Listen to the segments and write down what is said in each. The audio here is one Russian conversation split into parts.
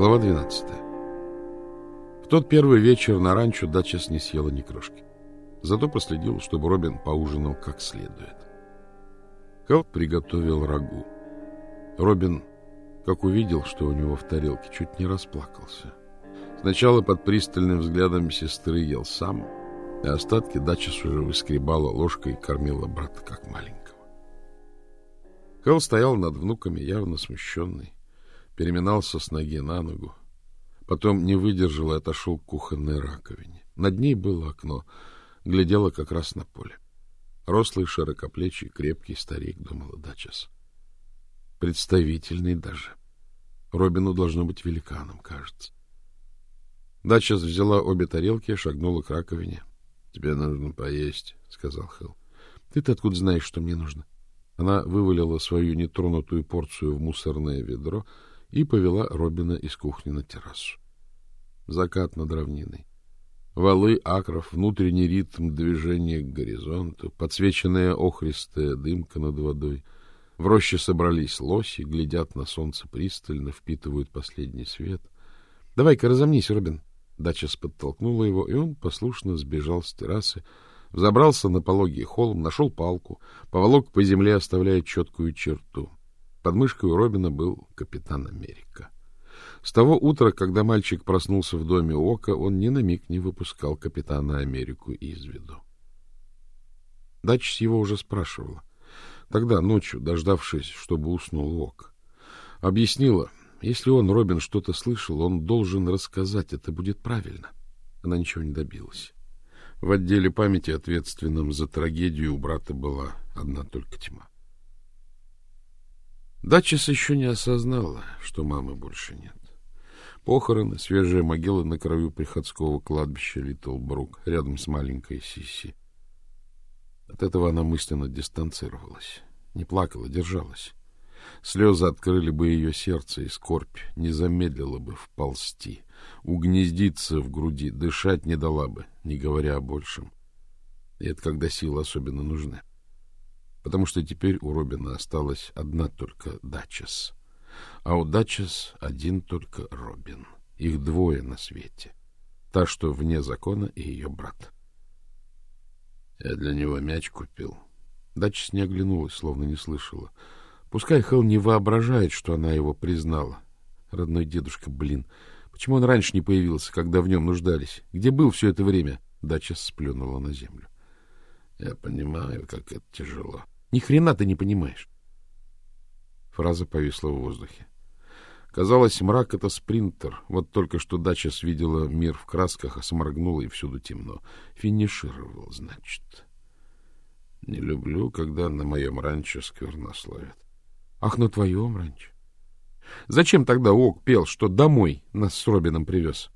Глава 12. В тот первый вечер на ранчо Датчас не съела ни крошки. Зато проследил, чтобы Робин поужинал как следует. Хелл приготовил рагу. Робин, как увидел, что у него в тарелке, чуть не расплакался. Сначала под пристальным взглядом сестры ел сам, а остатки Датчас уже выскребала ложкой и кормила брата как маленького. Хелл стоял над внуками, явно смущенный переминался с ноги на ногу. Потом не выдержал и отошел к кухонной раковине. Над ней было окно, глядело как раз на поле. Рослый, широкоплечий, крепкий старик, думала Дачес. Представительный даже. Робину должно быть великаном, кажется. Дачес взяла обе тарелки и шагнула к раковине. — Тебе нужно поесть, — сказал Хелл. — Ты-то откуда знаешь, что мне нужно? Она вывалила свою нетронутую порцию в мусорное ведро — и повела Робина из кухни на террасу. Закат над равниной. Валы акров, внутренний ритм движения к горизонту, подсвеченная охристая дымка над водой. В роще собрались лоси, глядят на солнце пристально, впитывают последний свет. — Давай-ка разомнись, Робин. Дача подтолкнула его, и он послушно сбежал с террасы, взобрался на пологий холм, нашел палку, поволок по земле, оставляя четкую черту. Под мышкой у Робина был капитан Америка. С того утра, когда мальчик проснулся в доме Ока, он ни на миг не выпускал капитана Америку из виду. Дачс его уже спрашивала. Тогда, ночью, дождавшись, чтобы уснул Ок. Объяснила, если он, Робин, что-то слышал, он должен рассказать, это будет правильно. Она ничего не добилась. В отделе памяти, ответственном за трагедию, у брата была одна только тьма. Датчис еще не осознала, что мамы больше нет. Похороны, свежая могила на краю приходского кладбища Литлбрук, рядом с маленькой Сиси. От этого она мысленно дистанцировалась. Не плакала, держалась. Слезы открыли бы ее сердце, и скорбь не замедлила бы вползти, угнездиться в груди, дышать не дала бы, не говоря о большем. И это когда силы особенно нужны потому что теперь у Робина осталась одна только Дачес. А у Дачес один только Робин. Их двое на свете. Та, что вне закона, и ее брат. Я для него мяч купил. Дачес не оглянулась, словно не слышала. Пускай Хелл не воображает, что она его признала. Родной дедушка, блин. Почему он раньше не появился, когда в нем нуждались? Где был все это время? Дача сплюнула на землю. Я понимаю, как это тяжело. Ни хрена ты не понимаешь. Фраза повисла в воздухе. Казалось, мрак — это спринтер. Вот только что дача свидела мир в красках, а сморгнула, и всюду темно. Финишировал, значит. Не люблю, когда на моем ранчо сквернословят. Ах, на твоем ранчо. Зачем тогда Ок пел, что домой нас с Робином привез?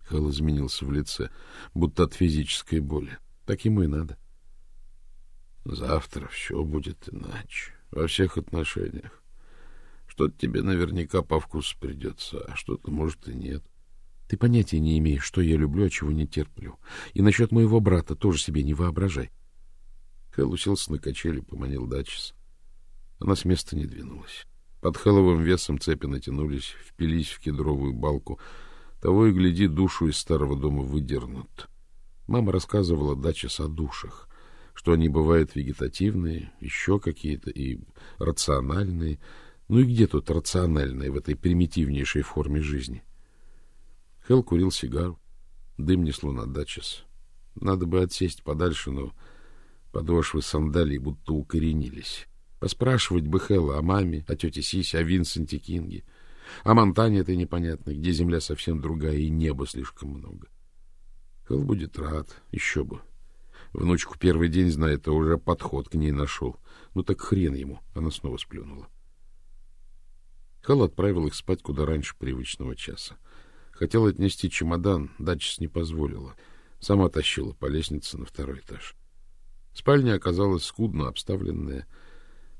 Хэл изменился в лице, будто от физической боли. Так ему и надо. Завтра все будет иначе, во всех отношениях. Что-то тебе наверняка по вкусу придется, а что-то, может, и нет. Ты понятия не имеешь, что я люблю, а чего не терплю. И насчет моего брата тоже себе не воображай. Хэл уселся на качели, поманил Дачес. Она с места не двинулась. Под Хэлловым весом цепи натянулись, впились в кедровую балку. Того и гляди, душу из старого дома выдернут. Мама рассказывала Дачес о душах что они бывают вегетативные, еще какие-то и рациональные. Ну и где тут рациональное в этой примитивнейшей форме жизни? Хелл курил сигару. Дым несло на дачес. Надо бы отсесть подальше, но подошвы сандалий будто укоренились. Поспрашивать бы Хэлла о маме, о тете Сисе, о Винсенте Кинге. О Монтане этой непонятной, где земля совсем другая и неба слишком много. Хелл будет рад, еще бы. Внучку первый день знает, а уже подход к ней нашел. Ну так хрен ему. Она снова сплюнула. Хал отправил их спать куда раньше привычного часа. Хотел отнести чемодан, Дачес не позволила. Сама тащила по лестнице на второй этаж. Спальня оказалась скудно обставленная,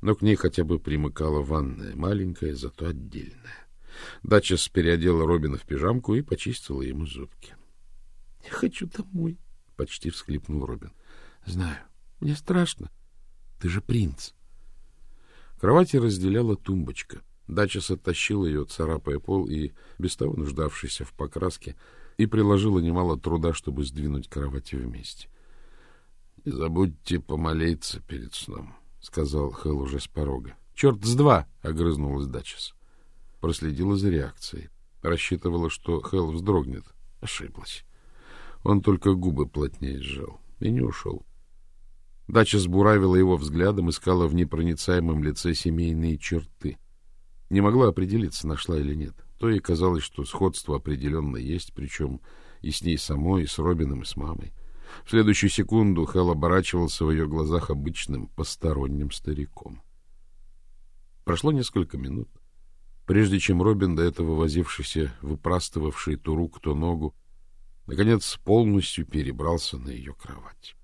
но к ней хотя бы примыкала ванная, маленькая, зато отдельная. Дачес переодела Робина в пижамку и почистила ему зубки. — Я хочу домой, — почти всхлипнул Робин. — Знаю. Мне страшно. Ты же принц. Кровати разделяла тумбочка. Дачес оттащила ее, царапая пол и без того нуждавшийся в покраске, и приложила немало труда, чтобы сдвинуть кровати вместе. — Не забудьте помолиться перед сном, — сказал Хэл уже с порога. — Черт с два! — огрызнулась Дачес. Проследила за реакцией. Рассчитывала, что Хэл вздрогнет. Ошиблась. Он только губы плотнее сжал и не ушел. Дача сбуравила его взглядом, искала в непроницаемом лице семейные черты. Не могла определиться, нашла или нет. То ей казалось, что сходство определенно есть, причем и с ней самой, и с Робином, и с мамой. В следующую секунду Хелл оборачивался в ее глазах обычным посторонним стариком. Прошло несколько минут, прежде чем Робин, до этого возившийся, выпрастывавший то руку, то ногу, наконец полностью перебрался на ее кровать.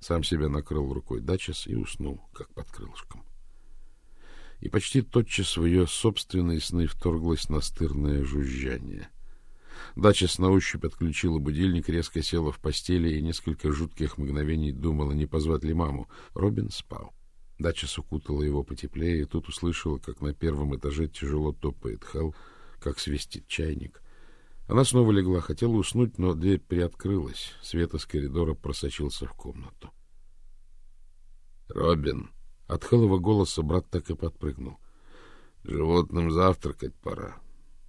Сам себя накрыл рукой Дачес и уснул, как под крылышком. И почти тотчас в ее собственные сны вторглось настырное жужжание. Дачес на ощупь отключила будильник, резко села в постели и несколько жутких мгновений думала, не позвать ли маму. Робин спал. Дачес укутала его потеплее, и тут услышала, как на первом этаже тяжело топает Хелл, как свистит чайник — она снова легла, хотела уснуть, но дверь приоткрылась. Свет из коридора просочился в комнату. «Робин!» От хылого голоса брат так и подпрыгнул. «Животным завтракать пора.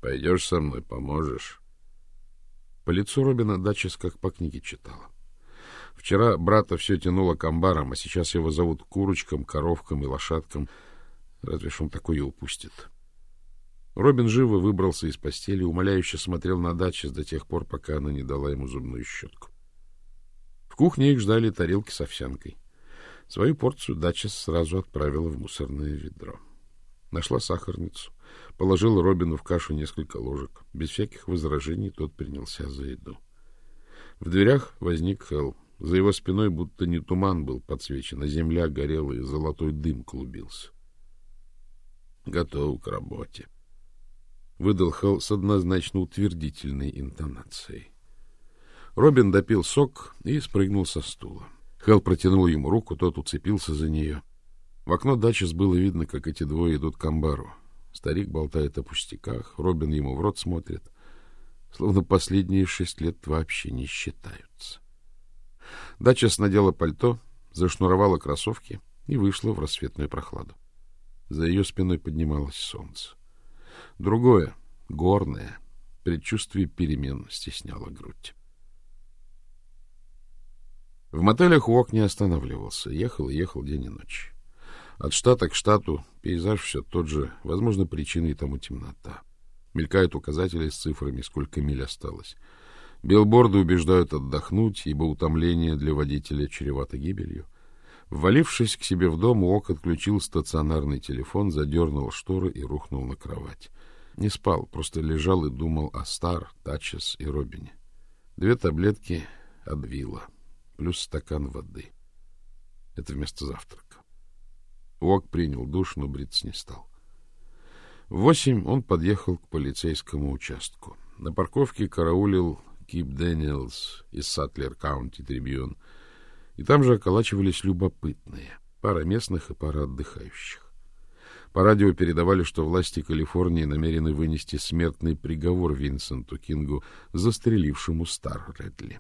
Пойдешь со мной, поможешь?» По лицу Робина Дачес как по книге читала. Вчера брата все тянуло к амбарам, а сейчас его зовут курочкам, коровкам и лошадкам. Разве ж он такое упустит? Робин живо выбрался из постели, умоляюще смотрел на дачу до тех пор, пока она не дала ему зубную щетку. В кухне их ждали тарелки с овсянкой. Свою порцию дача сразу отправила в мусорное ведро. Нашла сахарницу, положила Робину в кашу несколько ложек. Без всяких возражений тот принялся за еду. В дверях возник Хелл. За его спиной будто не туман был подсвечен, а земля горела, и золотой дым клубился. — Готов к работе выдал Хелл с однозначно утвердительной интонацией. Робин допил сок и спрыгнул со стула. Хелл протянул ему руку, тот уцепился за нее. В окно дачи было видно, как эти двое идут к амбару. Старик болтает о пустяках, Робин ему в рот смотрит, словно последние шесть лет вообще не считаются. Дача надела пальто, зашнуровала кроссовки и вышла в рассветную прохладу. За ее спиной поднималось солнце. Другое, горное, предчувствие перемен стесняло грудь. В мотелях Уок не останавливался. Ехал и ехал день и ночь. От штата к штату пейзаж все тот же. Возможно, причиной тому темнота. Мелькают указатели с цифрами, сколько миль осталось. Билборды убеждают отдохнуть, ибо утомление для водителя чревато гибелью. Ввалившись к себе в дом, Уок отключил стационарный телефон, задернул шторы и рухнул на кровать. Не спал, просто лежал и думал о Стар, Дачесс и Робине. Две таблетки Адвила, плюс стакан воды. Это вместо завтрака. Уок принял душ, но бриться не стал. В восемь он подъехал к полицейскому участку. На парковке караулил Кип Дэниелс из Сатлер Каунти Трибьюн, и там же околачивались любопытные, пара местных и пара отдыхающих. По радио передавали, что власти Калифорнии намерены вынести смертный приговор Винсенту Кингу, застрелившему Стар Редли.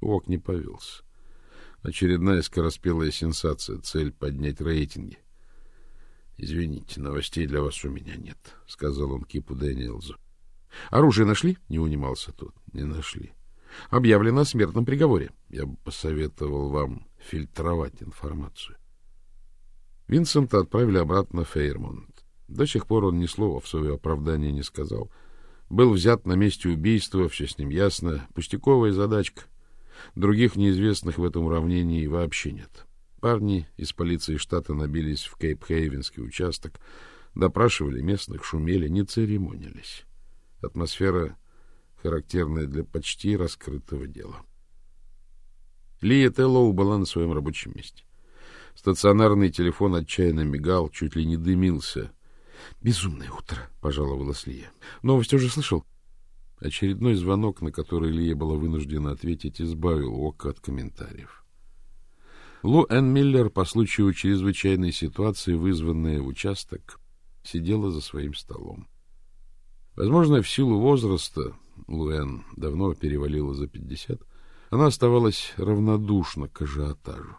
Уок не повелся. Очередная скороспелая сенсация, цель поднять рейтинги. — Извините, новостей для вас у меня нет, — сказал он Кипу Дэниелзу. — Оружие нашли? — не унимался тот. — Не нашли. — Объявлено о смертном приговоре. Я бы посоветовал вам фильтровать информацию. Винсента отправили обратно в Фейермонт. До сих пор он ни слова в свое оправдание не сказал. Был взят на месте убийства, все с ним ясно. Пустяковая задачка. Других неизвестных в этом уравнении вообще нет. Парни из полиции штата набились в Кейп-Хейвенский участок, допрашивали местных, шумели, не церемонились. Атмосфера характерная для почти раскрытого дела. Лия Теллоу была на своем рабочем месте. Стационарный телефон отчаянно мигал, чуть ли не дымился. — Безумное утро, — пожаловалась Лия. — Новость уже слышал? Очередной звонок, на который Лия была вынуждена ответить, избавил Ока от комментариев. Лу Энн Миллер по случаю чрезвычайной ситуации, вызванная в участок, сидела за своим столом. Возможно, в силу возраста, Луэн давно перевалила за пятьдесят, она оставалась равнодушна к ажиотажу.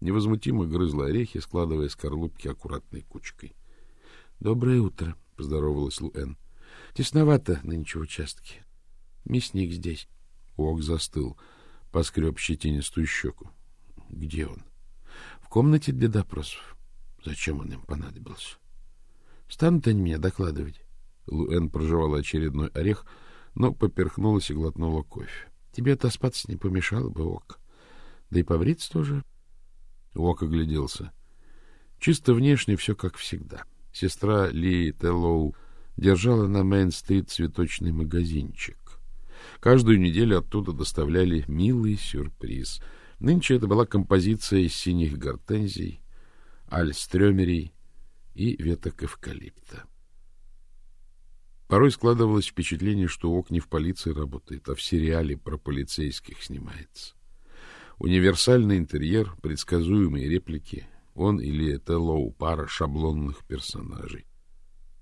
Невозмутимо грызла орехи, складывая скорлупки аккуратной кучкой. — Доброе утро, — поздоровалась Луэн. — Тесновато нынче в участке. Мясник здесь. Ок застыл, поскреб щетинистую щеку. — Где он? — В комнате для допросов. Зачем он им понадобился? — Станут они меня докладывать. Луэн прожевала очередной орех, но поперхнулась и глотнула кофе. — Тебе отоспаться не помешало бы, Ок. Да и побриться тоже. Ок огляделся. Чисто внешне все как всегда. Сестра Ли Теллоу держала на Мейн-стрит цветочный магазинчик. Каждую неделю оттуда доставляли милый сюрприз. Нынче это была композиция из синих гортензий, альстрёмерей и веток эвкалипта. Порой складывалось впечатление, что Ок не в полиции работает, а в сериале про полицейских снимается. Универсальный интерьер, предсказуемые реплики. Он или это Лоу, пара шаблонных персонажей.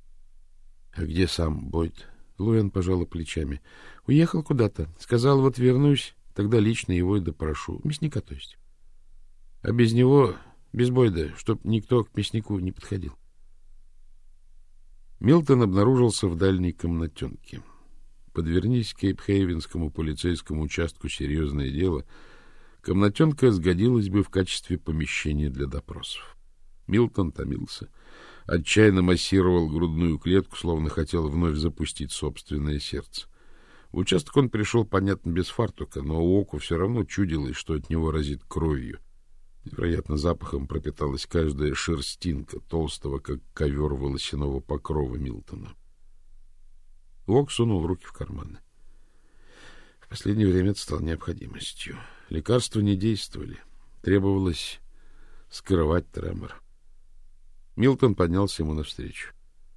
— А где сам Бойд? Луэн пожала плечами. — Уехал куда-то. Сказал, вот вернусь, тогда лично его и допрошу. Мясника, то есть. А без него, без Бойда, чтоб никто к мяснику не подходил. Милтон обнаружился в дальней комнатенке. Подвернись Кейп-Хейвенскому полицейскому участку серьезное дело, комнатенка сгодилась бы в качестве помещения для допросов. Милтон томился, отчаянно массировал грудную клетку, словно хотел вновь запустить собственное сердце. В участок он пришел, понятно, без фартука, но у Оку все равно чудилось, что от него разит кровью. Вероятно, запахом пропиталась каждая шерстинка толстого, как ковер волосяного покрова Милтона. Ок сунул руки в карманы. В последнее время это стало необходимостью. Лекарства не действовали. Требовалось скрывать тремор. Милтон поднялся ему навстречу.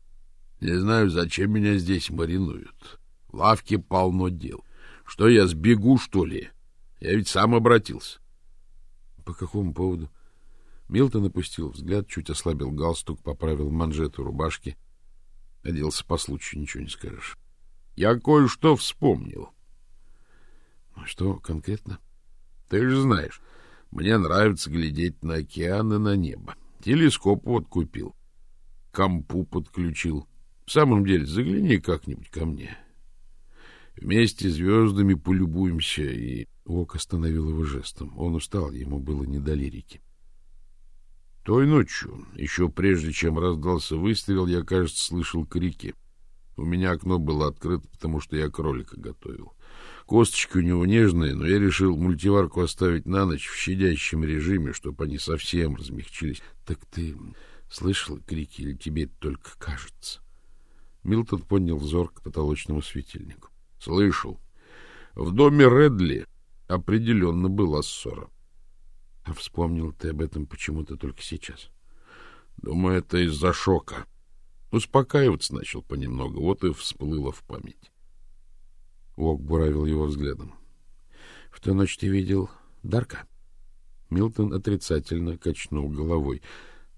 — Не знаю, зачем меня здесь маринуют. В лавке полно дел. Что, я сбегу, что ли? Я ведь сам обратился. По какому поводу? Милтон опустил взгляд, чуть ослабил галстук, поправил манжету рубашки. Оделся по случаю, ничего не скажешь. Я кое-что вспомнил. Ну, что конкретно? Ты же знаешь, мне нравится глядеть на океан и на небо. Телескоп вот купил. Компу подключил. В самом деле, загляни как-нибудь ко мне. Вместе звездами полюбуемся и Вок остановил его жестом. Он устал, ему было не до лирики. Той ночью, еще прежде чем раздался выстрел, я, кажется, слышал крики. У меня окно было открыто, потому что я кролика готовил. Косточки у него нежные, но я решил мультиварку оставить на ночь в щадящем режиме, чтобы они совсем размягчились. Так ты слышал крики или тебе это только кажется? Милтон поднял взор к потолочному светильнику. — Слышал. В доме Редли Определенно была ссора. А вспомнил ты об этом почему-то только сейчас. Думаю, это из-за шока. Успокаиваться начал понемногу, вот и всплыло в память. Вок буравил его взглядом. — В ту ночь ты видел Дарка? Милтон отрицательно качнул головой,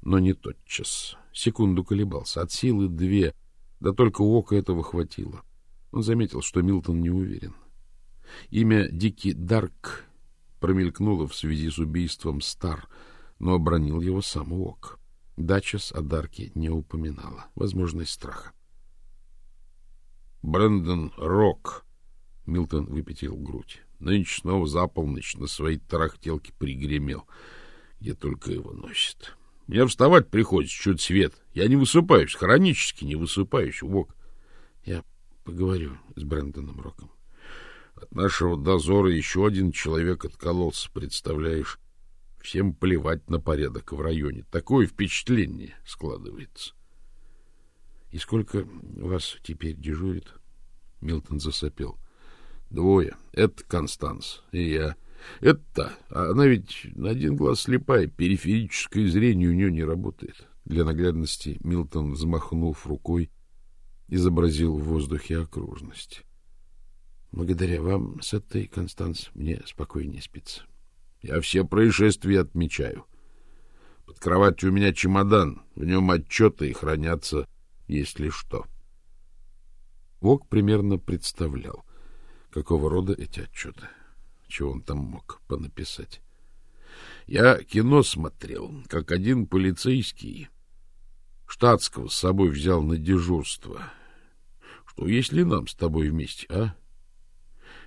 но не тотчас. Секунду колебался. От силы две, да только у Ока этого хватило. Он заметил, что Милтон не уверен. — Имя Дики Дарк промелькнуло в связи с убийством Стар, но обронил его сам Уок. Дачес о Дарке не упоминала. Возможность страха. Брэндон Рок. Милтон выпятил грудь. Нынче снова за полночь на своей тарахтелке пригремел. Где только его носит. Мне вставать приходится чуть свет. Я не высыпаюсь, хронически не высыпаюсь, Вок. Я поговорю с Брэндоном Роком. От нашего дозора еще один человек откололся, представляешь? Всем плевать на порядок в районе. Такое впечатление складывается. — И сколько вас теперь дежурит? Милтон засопел. — Двое. Это Констанс и я. Это, она ведь на один глаз слепая, периферическое зрение у нее не работает. Для наглядности Милтон, взмахнув рукой, изобразил в воздухе окружность. Благодаря вам с этой, Констанс, мне спокойнее спится. Я все происшествия отмечаю. Под кроватью у меня чемодан, в нем отчеты и хранятся. если что. Вок примерно представлял, какого рода эти отчеты, чего он там мог понаписать. Я кино смотрел, как один полицейский штатского с собой взял на дежурство. Что, если нам с тобой вместе, а?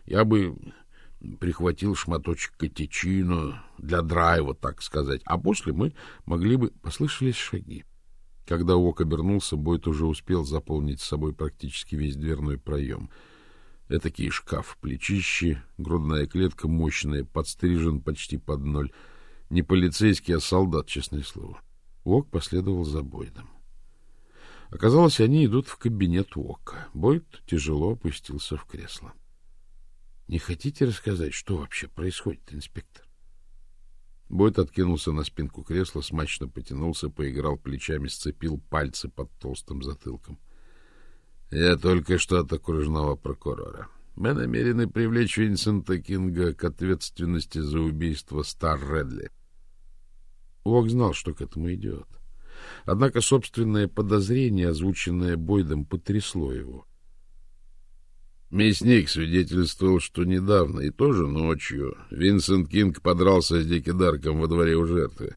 Я бы прихватил шматочек катечино для драйва, так сказать, а после мы могли бы... Послышались шаги. Когда Ок обернулся, Бойт уже успел заполнить с собой практически весь дверной проем. Этакий шкаф, плечище, грудная клетка мощная, подстрижен почти под ноль. Не полицейский, а солдат, честное слово. Ок последовал за Бойдом. Оказалось, они идут в кабинет Уока. Бойд тяжело опустился в кресло. — Не хотите рассказать, что вообще происходит, инспектор? Бойд откинулся на спинку кресла, смачно потянулся, поиграл плечами, сцепил пальцы под толстым затылком. — Я только что от окружного прокурора. Мы намерены привлечь Винсента Кинга к ответственности за убийство Стар Редли. Уок знал, что к этому идет. — Однако собственное подозрение, озвученное Бойдом, потрясло его. Мясник свидетельствовал, что недавно и тоже ночью Винсент Кинг подрался с Дики Дарком во дворе у жертвы.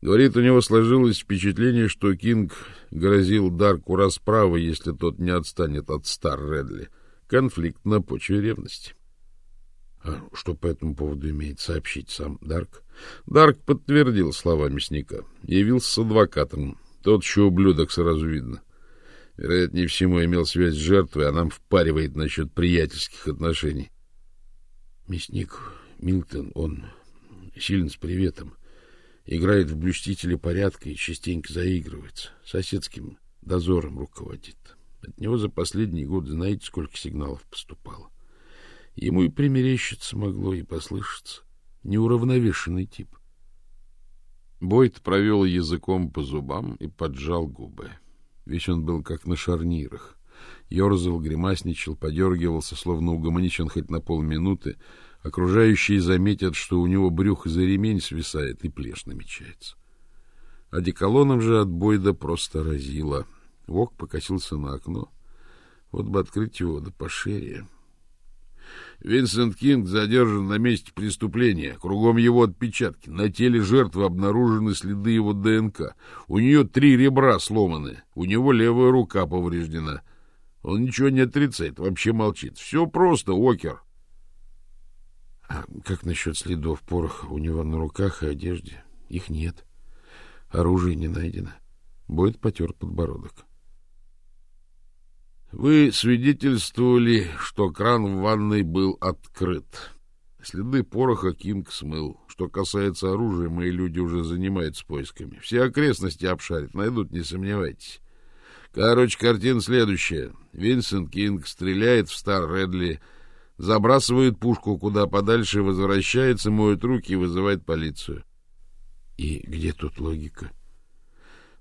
Говорит, у него сложилось впечатление, что Кинг грозил Дарку расправой, если тот не отстанет от Стар Редли. Конфликт на почве ревности. А что по этому поводу имеет сообщить сам Дарк? Дарк подтвердил слова мясника. Явился с адвокатом. Тот еще ублюдок сразу видно. Вероятнее всего имел связь с жертвой, а нам впаривает насчет приятельских отношений. Мясник Милтон, он силен с приветом. Играет в блюстителе порядка и частенько заигрывается. Соседским дозором руководит. От него за последний год знаете, сколько сигналов поступало. Ему и примерещиться могло, и послышаться. Неуравновешенный тип. Бойд провел языком по зубам и поджал губы. Весь он был как на шарнирах. Ёрзал, гримасничал, подергивался, словно угомоничен хоть на полминуты. Окружающие заметят, что у него брюхо за ремень свисает и плешь намечается. Одеколоном же от Бойда просто разило. Вок покосился на окно. Вот бы открыть его да пошире. Винсент Кинг задержан на месте преступления. Кругом его отпечатки. На теле жертвы обнаружены следы его ДНК. У нее три ребра сломаны. У него левая рука повреждена. Он ничего не отрицает, вообще молчит. Все просто, Окер. А как насчет следов пороха у него на руках и одежде? Их нет. Оружие не найдено. Бойд потер подбородок. Вы свидетельствовали, что кран в ванной был открыт. Следы пороха Кинг смыл. Что касается оружия, мои люди уже занимаются поисками. Все окрестности обшарят, найдут, не сомневайтесь. Короче, картина следующая. Винсент Кинг стреляет в Стар Редли, забрасывает пушку куда подальше, возвращается, моет руки и вызывает полицию. И где тут логика?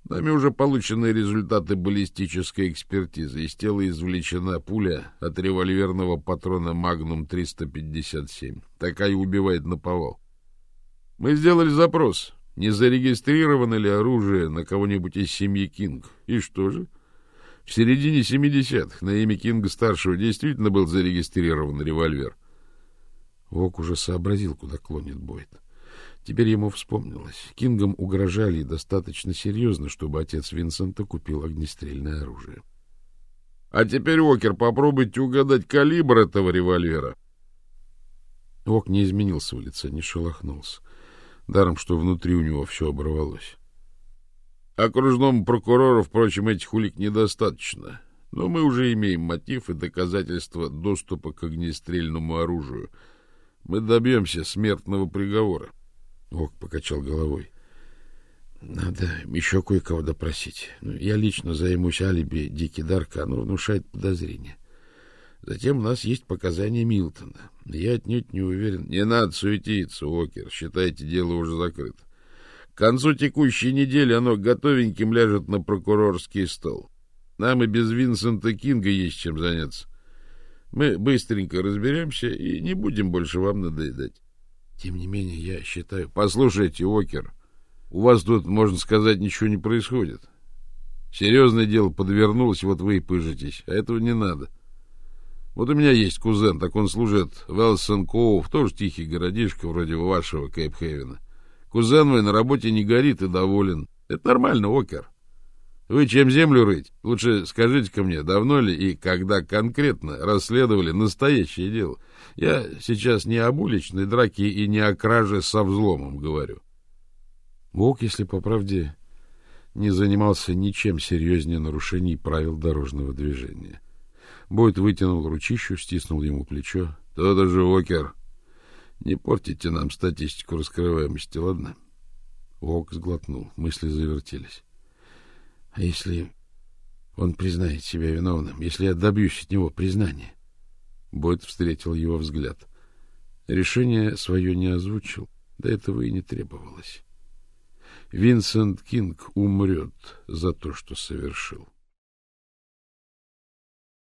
Нами уже получены результаты баллистической экспертизы. Из тела извлечена пуля от револьверного патрона «Магнум 357». Такая убивает наповал. Мы сделали запрос, не зарегистрировано ли оружие на кого-нибудь из семьи Кинг. И что же? В середине 70-х на имя Кинга-старшего действительно был зарегистрирован револьвер. Вок уже сообразил, куда клонит Бойт. — Теперь ему вспомнилось. Кингам угрожали достаточно серьезно, чтобы отец Винсента купил огнестрельное оружие. — А теперь, Окер, попробуйте угадать калибр этого револьвера. Ок не изменился в лице, не шелохнулся. Даром, что внутри у него все оборвалось. Окружному прокурору, впрочем, этих улик недостаточно. Но мы уже имеем мотив и доказательства доступа к огнестрельному оружию. Мы добьемся смертного приговора. Ок покачал головой. Надо еще кое-кого допросить. Ну, я лично займусь алиби Дики Дарка, оно внушает подозрение. Затем у нас есть показания Милтона. Я отнюдь не уверен. Не надо суетиться, Окер. Считайте, дело уже закрыто. К концу текущей недели оно готовеньким ляжет на прокурорский стол. Нам и без Винсента Кинга есть чем заняться. Мы быстренько разберемся и не будем больше вам надоедать. Тем не менее, я считаю... Послушайте, Окер, у вас тут, можно сказать, ничего не происходит. Серьезное дело подвернулось, вот вы и пыжитесь. А этого не надо. Вот у меня есть кузен, так он служит в Элсон Коув, тоже тихий городишко, вроде вашего Кейп-Хевена. Кузен мой на работе не горит и доволен. Это нормально, Окер. Вы чем землю рыть? Лучше скажите-ка мне, давно ли и когда конкретно расследовали настоящее дело? Я сейчас не об уличной драке и не о краже со взломом говорю. Бог, если по правде, не занимался ничем серьезнее нарушений правил дорожного движения. Бойд вытянул ручищу, стиснул ему плечо. — То-то же, Окер. Не портите нам статистику раскрываемости, ладно? Ок сглотнул, мысли завертелись. — А если он признает себя виновным, если я добьюсь от него признания? Бойд встретил его взгляд. Решение свое не озвучил, до этого и не требовалось. Винсент Кинг умрет за то, что совершил.